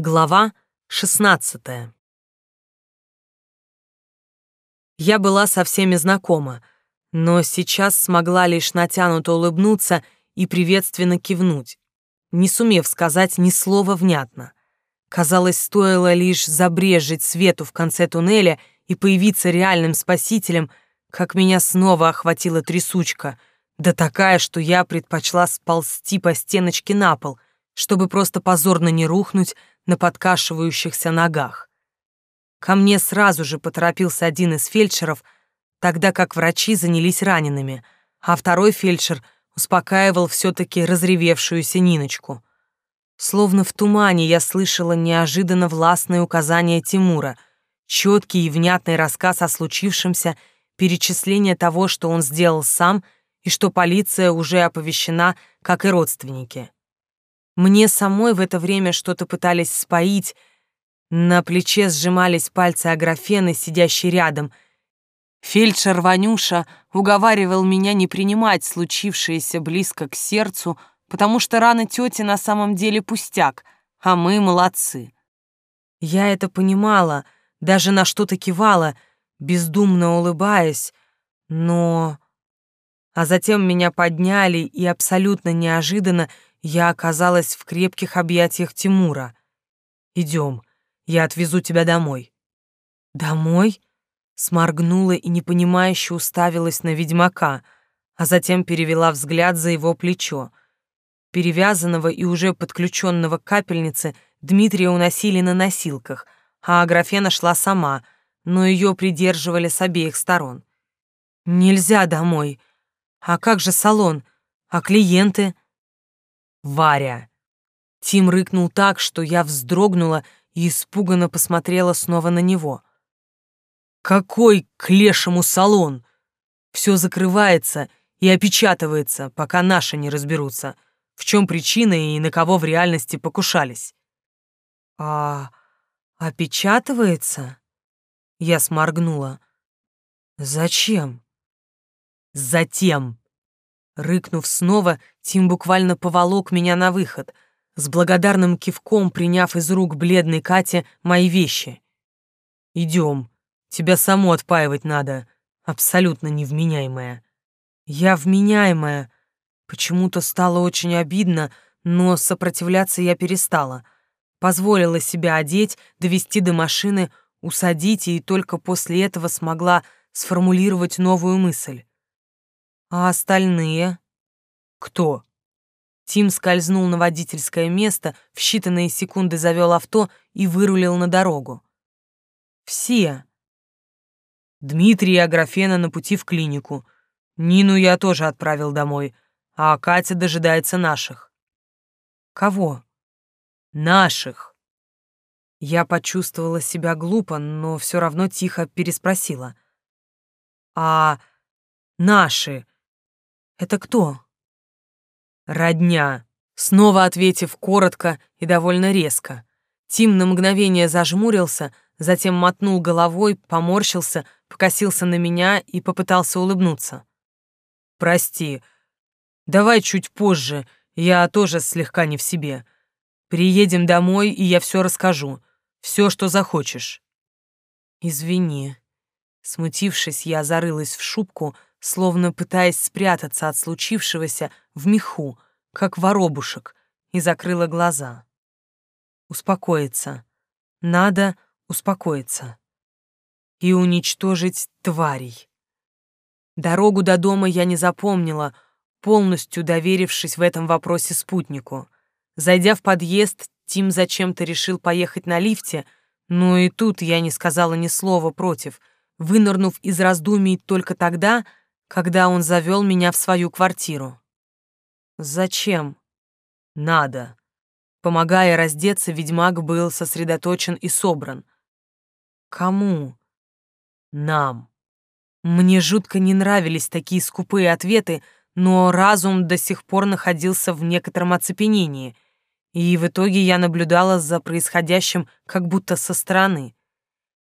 Глава 16 Я была со всеми знакома, но сейчас смогла лишь натянуто улыбнуться и приветственно кивнуть, не сумев сказать ни слова внятно. Казалось, стоило лишь забрежить свету в конце туннеля и появиться реальным спасителем, как меня снова охватила трясучка, да такая, что я предпочла сползти по стеночке на пол, чтобы просто позорно не рухнуть на подкашивающихся ногах. Ко мне сразу же поторопился один из фельдшеров, тогда как врачи занялись ранеными, а второй фельдшер успокаивал все-таки разревевшуюся Ниночку. Словно в тумане я слышала неожиданно властное указание Тимура, четкий и внятный рассказ о случившемся, перечисление того, что он сделал сам и что полиция уже оповещена, как и родственники. Мне самой в это время что-то пытались споить. На плече сжимались пальцы Аграфены, сидящей рядом. Фельдшер Ванюша уговаривал меня не принимать случившееся близко к сердцу, потому что рана тети на самом деле пустяк, а мы молодцы. Я это понимала, даже на что-то кивала, бездумно улыбаясь, но... А затем меня подняли и абсолютно неожиданно я оказалась в крепких объятиях Тимура. Идем, я отвезу тебя домой. Домой? Сморгнула и непонимающе уставилась на ведьмака, а затем перевела взгляд за его плечо. Перевязанного и уже подключенного к капельнице Дмитрия уносили на носилках, а Аграфена шла сама, но ее придерживали с обеих сторон. «Нельзя домой. А как же салон? А клиенты?» Варя!» Тим рыкнул так, что я вздрогнула и испуганно посмотрела снова на него. «Какой к лешему салон? Все закрывается и опечатывается, пока наши не разберутся, в чем причина и на кого в реальности покушались». «А опечатывается?» Я сморгнула. «Зачем?» «Затем, Рыкнув снова, Тим буквально поволок меня на выход, с благодарным кивком приняв из рук бледной Кати мои вещи. «Идем, тебя саму отпаивать надо, абсолютно невменяемая». «Я вменяемая». Почему-то стало очень обидно, но сопротивляться я перестала. Позволила себя одеть, довести до машины, усадить и только после этого смогла сформулировать новую мысль. А остальные? Кто? Тим скользнул на водительское место, в считанные секунды завел авто и вырулил на дорогу. Все. Дмитрий и Аграфена на пути в клинику. Нину я тоже отправил домой, а Катя дожидается наших. Кого? Наших. Я почувствовала себя глупо, но все равно тихо переспросила. А наши это кто? Родня. Снова ответив коротко и довольно резко. Тим на мгновение зажмурился, затем мотнул головой, поморщился, покосился на меня и попытался улыбнуться. «Прости. Давай чуть позже, я тоже слегка не в себе. Приедем домой, и я все расскажу. Все, что захочешь». «Извини». Смутившись, я зарылась в шубку, словно пытаясь спрятаться от случившегося в меху, как воробушек, и закрыла глаза. Успокоиться. Надо успокоиться. И уничтожить тварей. Дорогу до дома я не запомнила, полностью доверившись в этом вопросе спутнику. Зайдя в подъезд, Тим зачем-то решил поехать на лифте, но и тут я не сказала ни слова против, вынырнув из раздумий только тогда, когда он завел меня в свою квартиру. Зачем? Надо. Помогая раздеться, ведьмак был сосредоточен и собран. Кому? Нам. Мне жутко не нравились такие скупые ответы, но разум до сих пор находился в некотором оцепенении, и в итоге я наблюдала за происходящим как будто со стороны.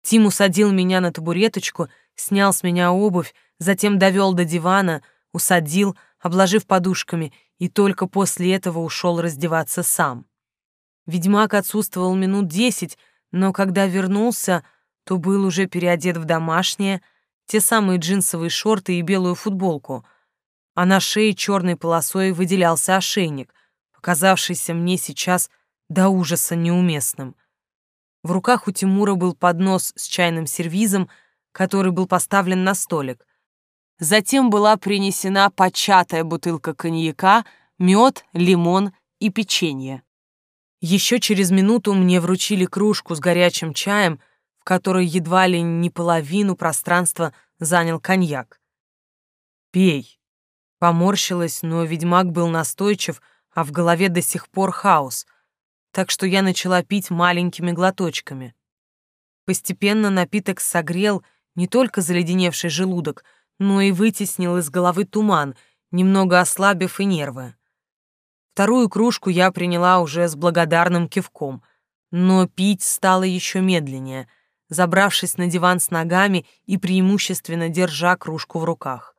Тим усадил меня на табуреточку, снял с меня обувь, затем довел до дивана, усадил, обложив подушками, и только после этого ушел раздеваться сам. Ведьмак отсутствовал минут десять, но когда вернулся, то был уже переодет в домашнее, те самые джинсовые шорты и белую футболку, а на шее черной полосой выделялся ошейник, показавшийся мне сейчас до ужаса неуместным. В руках у Тимура был поднос с чайным сервизом, который был поставлен на столик. Затем была принесена початая бутылка коньяка, мед, лимон и печенье. Еще через минуту мне вручили кружку с горячим чаем, в которой едва ли не половину пространства занял коньяк. «Пей!» Поморщилась, но ведьмак был настойчив, а в голове до сих пор хаос, так что я начала пить маленькими глоточками. Постепенно напиток согрел не только заледеневший желудок, но и вытеснил из головы туман, немного ослабив и нервы. Вторую кружку я приняла уже с благодарным кивком, но пить стало еще медленнее, забравшись на диван с ногами и преимущественно держа кружку в руках.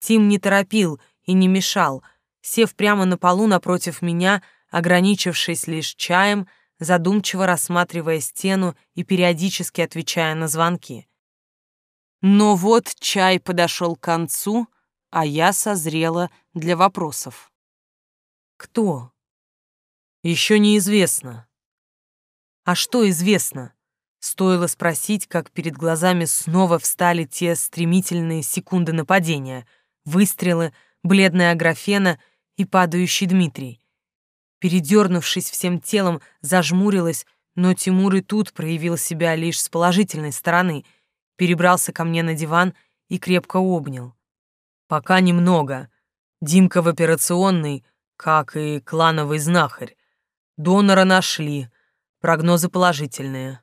Тим не торопил и не мешал, сев прямо на полу напротив меня, ограничившись лишь чаем, задумчиво рассматривая стену и периодически отвечая на звонки. Но вот чай подошел к концу, а я созрела для вопросов. Кто? Еще неизвестно. А что известно? Стоило спросить, как перед глазами снова встали те стремительные секунды нападения, выстрелы, бледная Аграфена и падающий Дмитрий. Передернувшись всем телом, зажмурилась, но Тимур и тут проявил себя лишь с положительной стороны, перебрался ко мне на диван и крепко обнял. «Пока немного. Димка в операционной, как и клановый знахарь. Донора нашли, прогнозы положительные.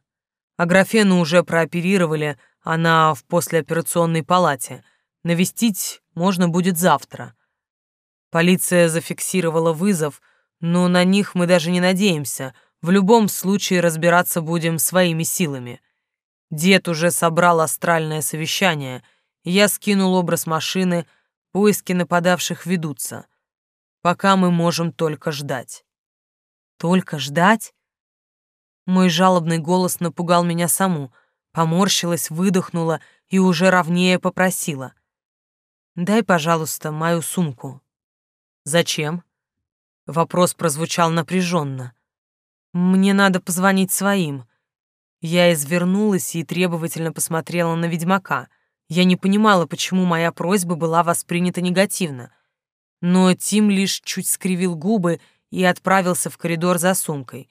Аграфену уже прооперировали, она в послеоперационной палате. Навестить можно будет завтра. Полиция зафиксировала вызов, но на них мы даже не надеемся. В любом случае разбираться будем своими силами. Дед уже собрал астральное совещание. Я скинул образ машины, поиски нападавших ведутся. Пока мы можем только ждать. Только ждать? Мой жалобный голос напугал меня саму, поморщилась, выдохнула и уже ровнее попросила. «Дай, пожалуйста, мою сумку». «Зачем?» Вопрос прозвучал напряженно. «Мне надо позвонить своим». Я извернулась и требовательно посмотрела на ведьмака. Я не понимала, почему моя просьба была воспринята негативно. Но Тим лишь чуть скривил губы и отправился в коридор за сумкой.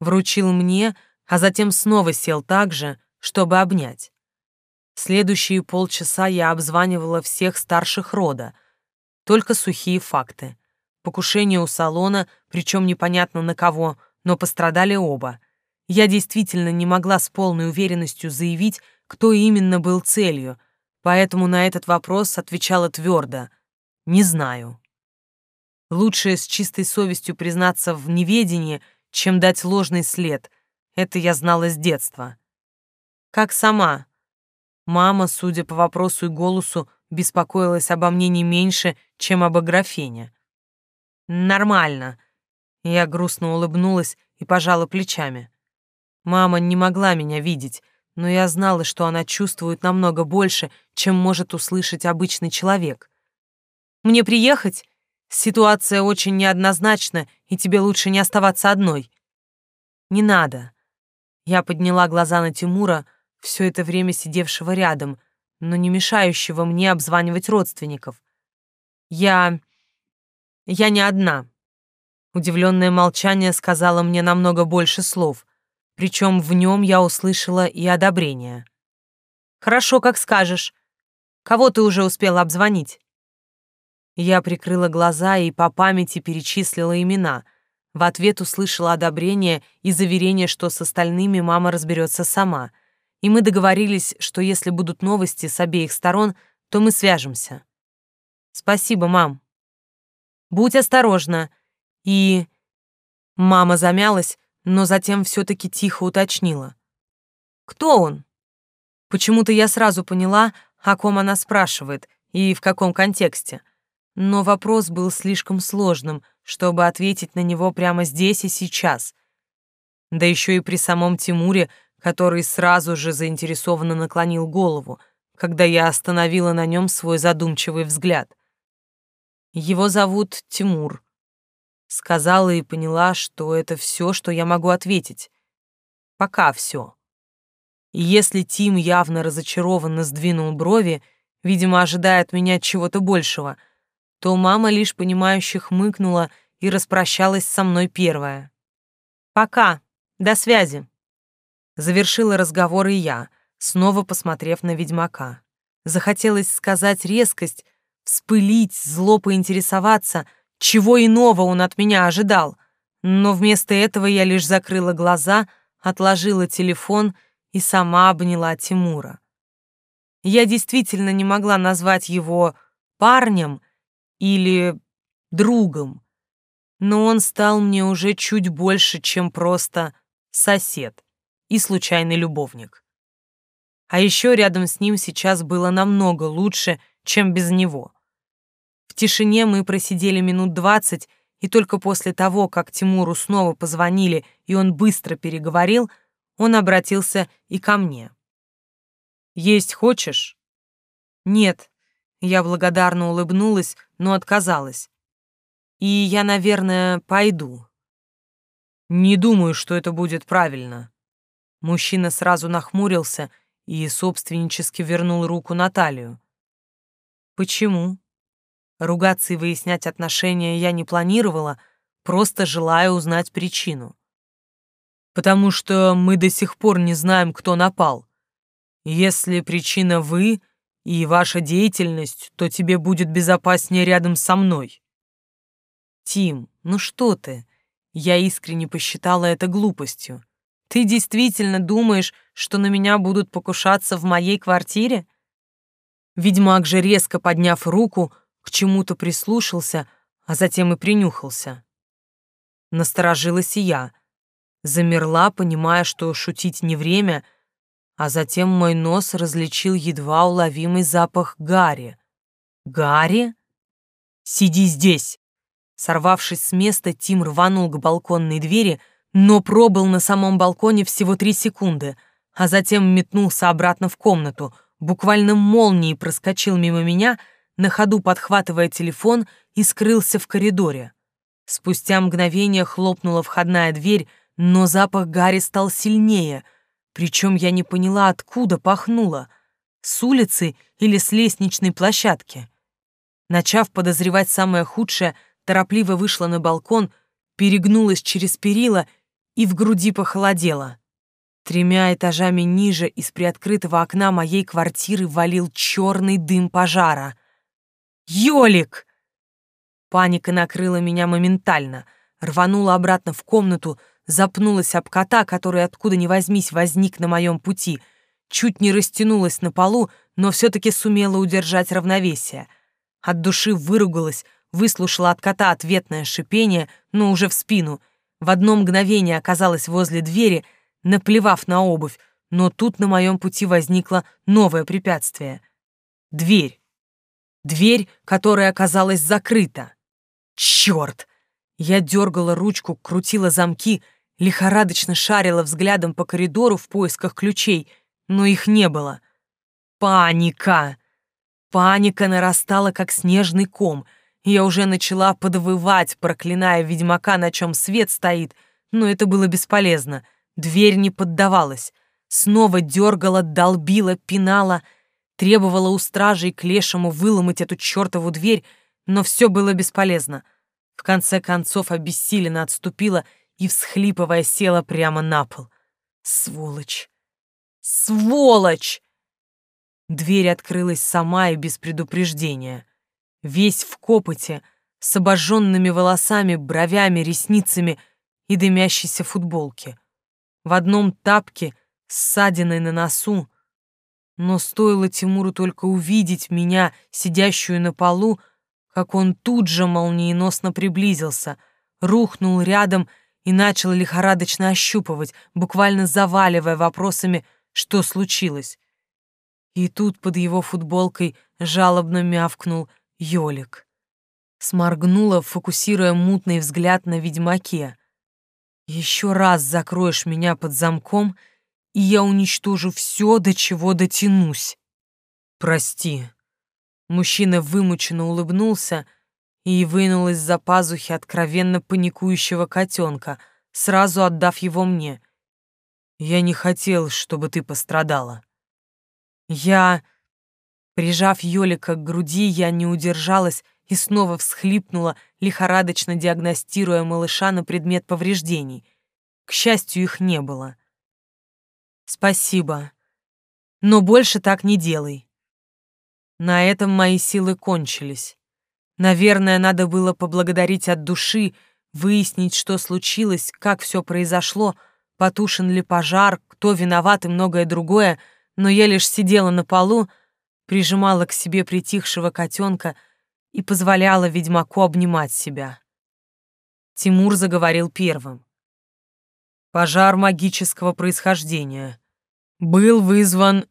Вручил мне, а затем снова сел так же, чтобы обнять. Следующие полчаса я обзванивала всех старших рода. Только сухие факты. Покушение у салона, причем непонятно на кого, но пострадали оба. Я действительно не могла с полной уверенностью заявить, кто именно был целью, поэтому на этот вопрос отвечала твердо — не знаю. Лучше с чистой совестью признаться в неведении, чем дать ложный след. Это я знала с детства. Как сама. Мама, судя по вопросу и голосу, беспокоилась обо мне не меньше, чем об Аграфене. Нормально. Я грустно улыбнулась и пожала плечами. Мама не могла меня видеть, но я знала, что она чувствует намного больше, чем может услышать обычный человек. Мне приехать? Ситуация очень неоднозначна, и тебе лучше не оставаться одной. Не надо. Я подняла глаза на Тимура, все это время сидевшего рядом, но не мешающего мне обзванивать родственников. Я... я не одна. Удивленное молчание сказала мне намного больше слов, причем в нем я услышала и одобрение. «Хорошо, как скажешь. Кого ты уже успела обзвонить?» Я прикрыла глаза и по памяти перечислила имена. В ответ услышала одобрение и заверение, что с остальными мама разберется сама. И мы договорились, что если будут новости с обеих сторон, то мы свяжемся. Спасибо, мам. Будь осторожна. И... Мама замялась, но затем все-таки тихо уточнила. Кто он? Почему-то я сразу поняла, о ком она спрашивает и в каком контексте. Но вопрос был слишком сложным, чтобы ответить на него прямо здесь и сейчас. Да еще и при самом Тимуре, который сразу же заинтересованно наклонил голову, когда я остановила на нем свой задумчивый взгляд. Его зовут Тимур. Сказала и поняла, что это все, что я могу ответить. Пока все. И если Тим явно разочарованно сдвинул брови, видимо, ожидая от меня чего-то большего, то мама лишь понимающе хмыкнула и распрощалась со мной первая. «Пока. До связи». Завершила разговор и я, снова посмотрев на ведьмака. Захотелось сказать резкость, вспылить, зло поинтересоваться, чего иного он от меня ожидал, но вместо этого я лишь закрыла глаза, отложила телефон и сама обняла Тимура. Я действительно не могла назвать его парнем или другом, но он стал мне уже чуть больше, чем просто сосед и случайный любовник. А еще рядом с ним сейчас было намного лучше, чем без него. В тишине мы просидели минут двадцать, и только после того, как Тимуру снова позвонили, и он быстро переговорил, он обратился и ко мне. «Есть хочешь?» «Нет». Я благодарно улыбнулась, но отказалась. «И я, наверное, пойду». «Не думаю, что это будет правильно». Мужчина сразу нахмурился и собственнически вернул руку на талию. «Почему?» Ругаться и выяснять отношения я не планировала, просто желая узнать причину. «Потому что мы до сих пор не знаем, кто напал. Если причина вы и ваша деятельность, то тебе будет безопаснее рядом со мной». «Тим, ну что ты?» Я искренне посчитала это глупостью. «Ты действительно думаешь, что на меня будут покушаться в моей квартире?» Ведьмак же, резко подняв руку, к чему-то прислушался, а затем и принюхался. Насторожилась и я. Замерла, понимая, что шутить не время, а затем мой нос различил едва уловимый запах гари. «Гарри? Сиди здесь!» Сорвавшись с места, Тим рванул к балконной двери, но пробыл на самом балконе всего три секунды, а затем метнулся обратно в комнату, буквально молнией проскочил мимо меня — на ходу подхватывая телефон и скрылся в коридоре. Спустя мгновение хлопнула входная дверь, но запах Гарри стал сильнее, причем я не поняла, откуда пахнуло — с улицы или с лестничной площадки. Начав подозревать самое худшее, торопливо вышла на балкон, перегнулась через перила и в груди похолодело. Тремя этажами ниже из приоткрытого окна моей квартиры валил черный дым пожара. Ёлик! Паника накрыла меня моментально. Рванула обратно в комнату, запнулась об кота, который откуда ни возьмись возник на моем пути. Чуть не растянулась на полу, но все-таки сумела удержать равновесие. От души выругалась, выслушала от кота ответное шипение, но уже в спину. В одно мгновение оказалась возле двери, наплевав на обувь, но тут на моем пути возникло новое препятствие. Дверь. Дверь, которая оказалась закрыта. Черт! Я дергала ручку, крутила замки, лихорадочно шарила взглядом по коридору в поисках ключей, но их не было. Паника! Паника нарастала, как снежный ком. Я уже начала подвывать, проклиная ведьмака, на чем свет стоит, но это было бесполезно. Дверь не поддавалась. Снова дергала, долбила, пинала — Требовала у стражей к лешему выломать эту чертову дверь, но все было бесполезно. В конце концов обессиленно отступила и, всхлипывая, села прямо на пол. Сволочь! Сволочь! Дверь открылась сама и без предупреждения. Весь в копоте, с обожженными волосами, бровями, ресницами и дымящейся футболке. В одном тапке, с ссадиной на носу, но стоило Тимуру только увидеть меня, сидящую на полу, как он тут же молниеносно приблизился, рухнул рядом и начал лихорадочно ощупывать, буквально заваливая вопросами, что случилось. И тут под его футболкой жалобно мявкнул Ёлик. Сморгнула, фокусируя мутный взгляд на ведьмаке. Еще раз закроешь меня под замком, и я уничтожу все, до чего дотянусь. Прости. Мужчина вымученно улыбнулся и вынул из-за пазухи откровенно паникующего котенка, сразу отдав его мне. Я не хотел, чтобы ты пострадала. Я... Прижав Ёлика к груди, я не удержалась и снова всхлипнула, лихорадочно диагностируя малыша на предмет повреждений. К счастью, их не было. «Спасибо. Но больше так не делай». На этом мои силы кончились. Наверное, надо было поблагодарить от души, выяснить, что случилось, как все произошло, потушен ли пожар, кто виноват и многое другое, но я лишь сидела на полу, прижимала к себе притихшего котенка и позволяла ведьмаку обнимать себя. Тимур заговорил первым. Пожар магического происхождения. Был вызван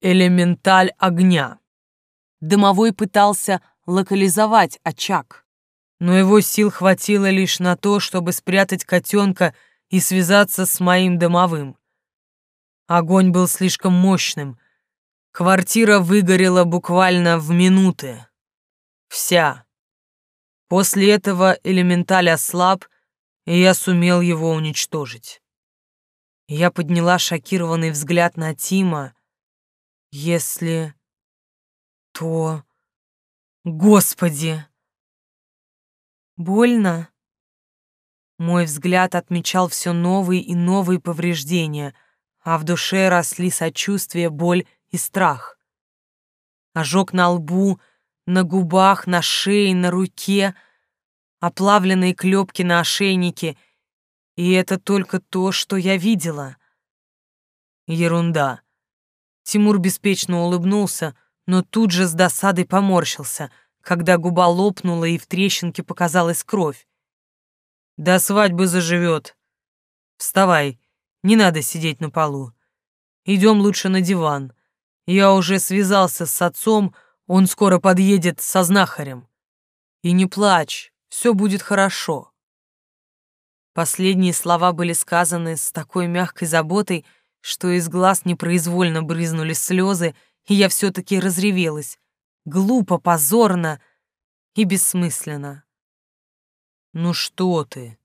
элементаль огня. Дымовой пытался локализовать очаг, но его сил хватило лишь на то, чтобы спрятать котенка и связаться с моим домовым. Огонь был слишком мощным. Квартира выгорела буквально в минуты. Вся. После этого элементаль ослаб, и я сумел его уничтожить. Я подняла шокированный взгляд на Тима. Если... то... Господи! Больно? Мой взгляд отмечал все новые и новые повреждения, а в душе росли сочувствие, боль и страх. Ожог на лбу, на губах, на шее, на руке, оплавленные клепки на ошейнике, и это только то, что я видела. Ерунда. Тимур беспечно улыбнулся, но тут же с досадой поморщился, когда губа лопнула и в трещинке показалась кровь. До свадьбы заживет. Вставай, не надо сидеть на полу. Идем лучше на диван. Я уже связался с отцом, он скоро подъедет со знахарем. И не плачь, все будет хорошо. Последние слова были сказаны с такой мягкой заботой, что из глаз непроизвольно брызнули слезы, и я все-таки разревелась. Глупо, позорно и бессмысленно. «Ну что ты?»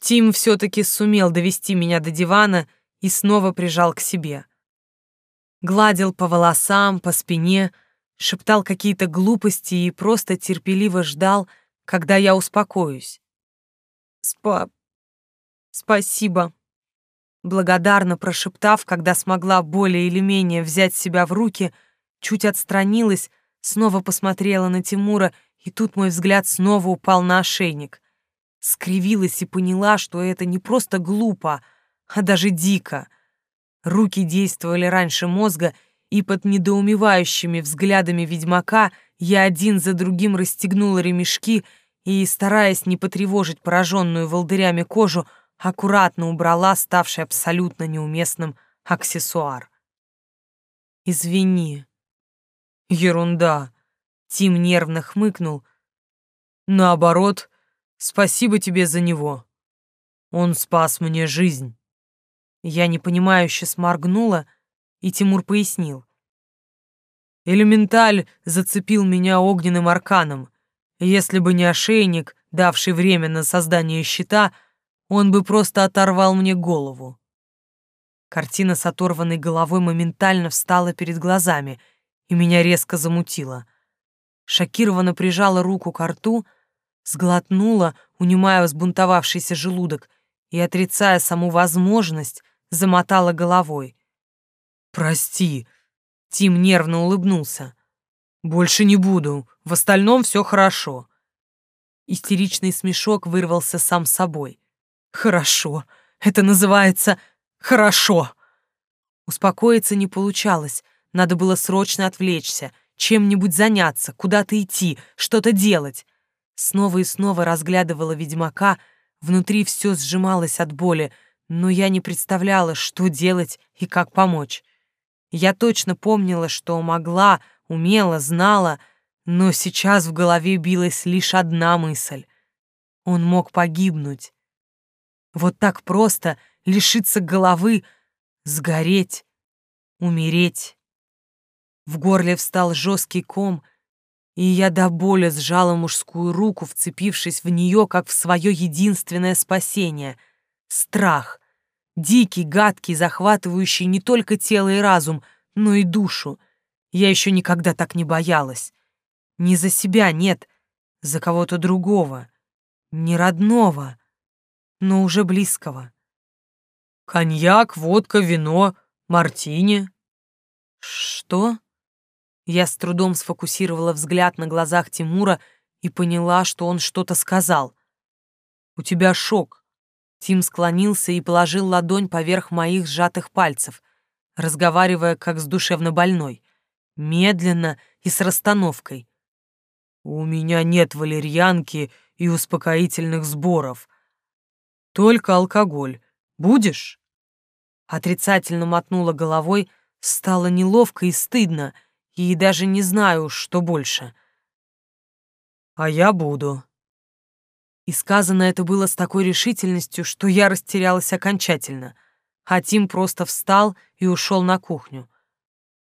Тим все-таки сумел довести меня до дивана и снова прижал к себе. Гладил по волосам, по спине, шептал какие-то глупости и просто терпеливо ждал, когда я успокоюсь. «Спа... спасибо», благодарно прошептав, когда смогла более или менее взять себя в руки, чуть отстранилась, снова посмотрела на Тимура и тут мой взгляд снова упал на ошейник. Скривилась и поняла, что это не просто глупо, а даже дико. Руки действовали раньше мозга, и под недоумевающими взглядами ведьмака я один за другим расстегнула ремешки и, стараясь не потревожить пораженную волдырями кожу, аккуратно убрала ставший абсолютно неуместным аксессуар. «Извини». «Ерунда», Тим нервно хмыкнул. Наоборот, спасибо тебе за него. Он спас мне жизнь. Я непонимающе сморгнула, и Тимур пояснил. Элементаль зацепил меня огненным арканом. Если бы не ошейник, давший время на создание щита, он бы просто оторвал мне голову. Картина с оторванной головой моментально встала перед глазами, и меня резко замутило шокированно прижала руку к рту, сглотнула, унимая взбунтовавшийся желудок, и, отрицая саму возможность, замотала головой. «Прости», — Тим нервно улыбнулся. «Больше не буду, в остальном все хорошо». Истеричный смешок вырвался сам собой. «Хорошо, это называется «хорошо». Успокоиться не получалось, надо было срочно отвлечься — чем-нибудь заняться, куда-то идти, что-то делать. Снова и снова разглядывала ведьмака, внутри все сжималось от боли, но я не представляла, что делать и как помочь. Я точно помнила, что могла, умела, знала, Но сейчас в голове билась лишь одна мысль. Он мог погибнуть. Вот так просто лишиться головы, сгореть, умереть. В горле встал жесткий ком, и я до боли сжала мужскую руку, вцепившись в нее, как в свое единственное спасение. Страх. Дикий, гадкий, захватывающий не только тело и разум, но и душу. Я еще никогда так не боялась. Не за себя, нет, за кого-то другого. Не родного, но уже близкого. Коньяк, водка, вино, мартини. Что? Я с трудом сфокусировала взгляд на глазах Тимура и поняла, что он что-то сказал. «У тебя шок». Тим склонился и положил ладонь поверх моих сжатых пальцев, разговаривая как с душевнобольной, медленно и с расстановкой. «У меня нет валерьянки и успокоительных сборов. Только алкоголь. Будешь?» Отрицательно мотнула головой, стало неловко и стыдно — и даже не знаю, что больше. А я буду. И сказано это было с такой решительностью, что я растерялась окончательно, а Тим просто встал и ушел на кухню.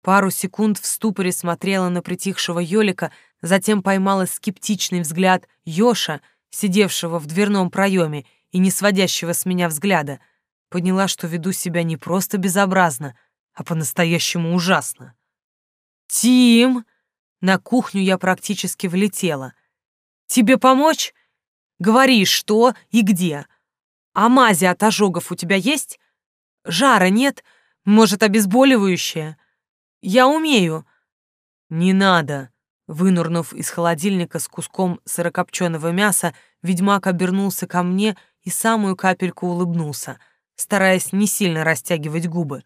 Пару секунд в ступоре смотрела на притихшего Ёлика, затем поймала скептичный взгляд Ёша, сидевшего в дверном проеме и не сводящего с меня взгляда, поняла, что веду себя не просто безобразно, а по-настоящему ужасно. «Тим!» На кухню я практически влетела. «Тебе помочь? Говори, что и где. А мази от ожогов у тебя есть? Жара нет? Может, обезболивающее? Я умею». «Не надо!» Вынурнув из холодильника с куском сырокопченого мяса, ведьмак обернулся ко мне и самую капельку улыбнулся, стараясь не сильно растягивать губы.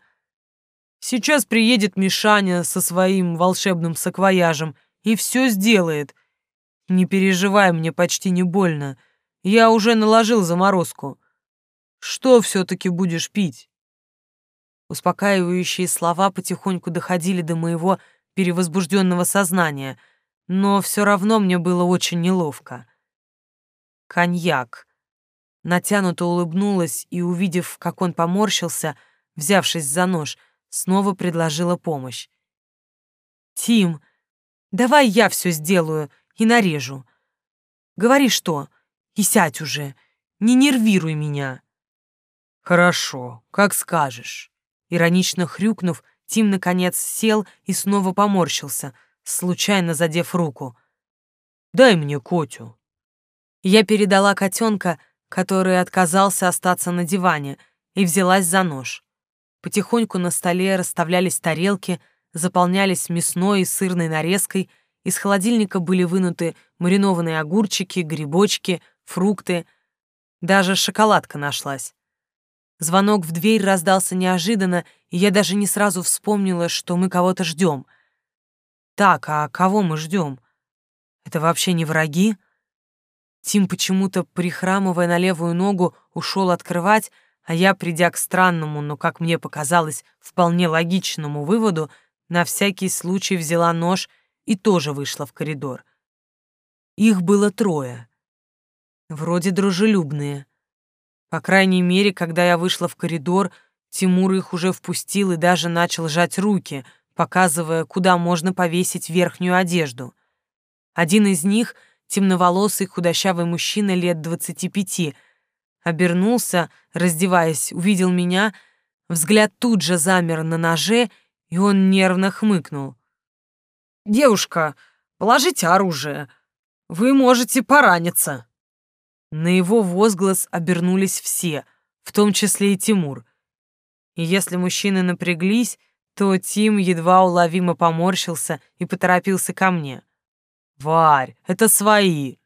Сейчас приедет Мишаня со своим волшебным саквояжем и все сделает. Не переживай, мне почти не больно. Я уже наложил заморозку. Что все-таки будешь пить? Успокаивающие слова потихоньку доходили до моего перевозбужденного сознания, но все равно мне было очень неловко. Коньяк. Натянуто улыбнулась и, увидев, как он поморщился, взявшись за нож, снова предложила помощь. «Тим, давай я все сделаю и нарежу. Говори что, и сядь уже, не нервируй меня». «Хорошо, как скажешь». Иронично хрюкнув, Тим наконец сел и снова поморщился, случайно задев руку. «Дай мне Котю». Я передала котенка, который отказался остаться на диване, и взялась за нож. Потихоньку на столе расставлялись тарелки, заполнялись мясной и сырной нарезкой, из холодильника были вынуты маринованные огурчики, грибочки, фрукты. Даже шоколадка нашлась. Звонок в дверь раздался неожиданно, и я даже не сразу вспомнила, что мы кого-то ждем. Так, а кого мы ждем? Это вообще не враги? Тим почему-то, прихрамывая на левую ногу, ушел открывать, а я, придя к странному, но, как мне показалось, вполне логичному выводу, на всякий случай взяла нож и тоже вышла в коридор. Их было трое. Вроде дружелюбные. По крайней мере, когда я вышла в коридор, Тимур их уже впустил и даже начал жать руки, показывая, куда можно повесить верхнюю одежду. Один из них — темноволосый худощавый мужчина лет двадцати пяти — обернулся, раздеваясь, увидел меня, взгляд тут же замер на ноже, и он нервно хмыкнул. «Девушка, положите оружие, вы можете пораниться». На его возглас обернулись все, в том числе и Тимур. И если мужчины напряглись, то Тим едва уловимо поморщился и поторопился ко мне. «Варь, это свои!»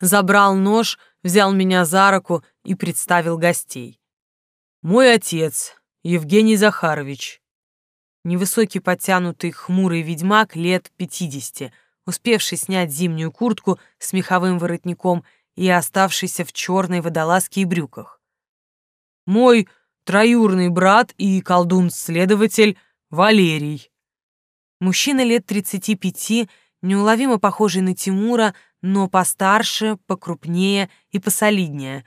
Забрал нож, взял меня за руку и представил гостей. Мой отец, Евгений Захарович. Невысокий, подтянутый, хмурый ведьмак лет пятидесяти, успевший снять зимнюю куртку с меховым воротником и оставшийся в черной водолазке и брюках. Мой троюрный брат и колдун-следователь Валерий. Мужчина лет тридцати пяти, неуловимо похожий на Тимура, но постарше, покрупнее и посолиднее,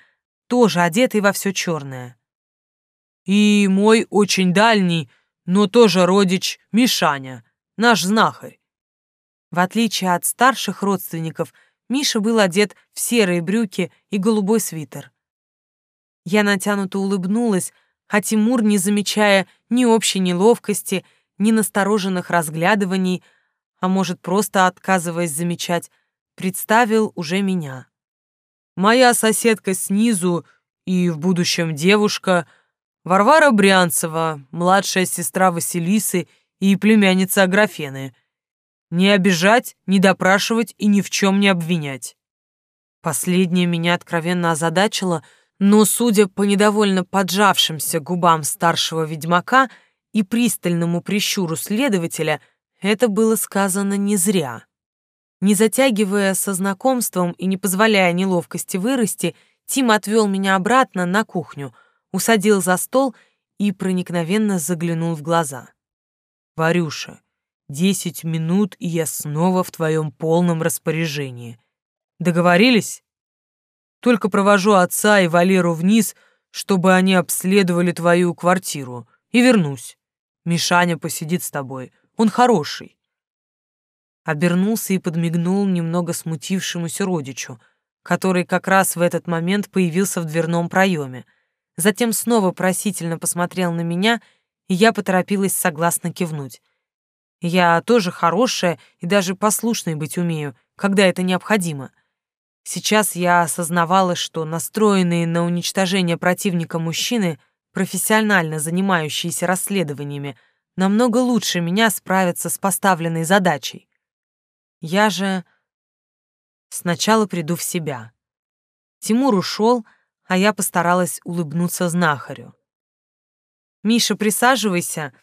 тоже одетый во все черное. И мой очень дальний, но тоже родич Мишаня, наш знахарь. В отличие от старших родственников, Миша был одет в серые брюки и голубой свитер. Я натянуто улыбнулась, а Тимур, не замечая ни общей неловкости, ни настороженных разглядываний, а может, просто отказываясь замечать, представил уже меня. Моя соседка снизу и в будущем девушка Варвара Брянцева, младшая сестра Василисы и племянница Аграфены. Не обижать, не допрашивать и ни в чем не обвинять. Последнее меня откровенно озадачило, но, судя по недовольно поджавшимся губам старшего ведьмака и пристальному прищуру следователя, это было сказано не зря. Не затягивая со знакомством и не позволяя неловкости вырасти, Тим отвел меня обратно на кухню, усадил за стол и проникновенно заглянул в глаза. «Варюша, десять минут, и я снова в твоем полном распоряжении. Договорились?» Только провожу отца и Валеру вниз, чтобы они обследовали твою квартиру, и вернусь. Мишаня посидит с тобой, он хороший. Обернулся и подмигнул немного смутившемуся родичу, который как раз в этот момент появился в дверном проеме. Затем снова просительно посмотрел на меня, и я поторопилась согласно кивнуть. Я тоже хорошая и даже послушной быть умею, когда это необходимо. Сейчас я осознавала, что настроенные на уничтожение противника мужчины, профессионально занимающиеся расследованиями, намного лучше меня справятся с поставленной задачей. Я же сначала приду в себя. Тимур ушел, а я постаралась улыбнуться знахарю. «Миша, присаживайся.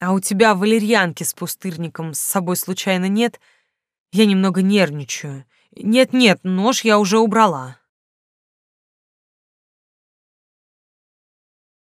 А у тебя валерьянки с пустырником с собой случайно нет? Я немного нервничаю. Нет-нет, нож я уже убрала.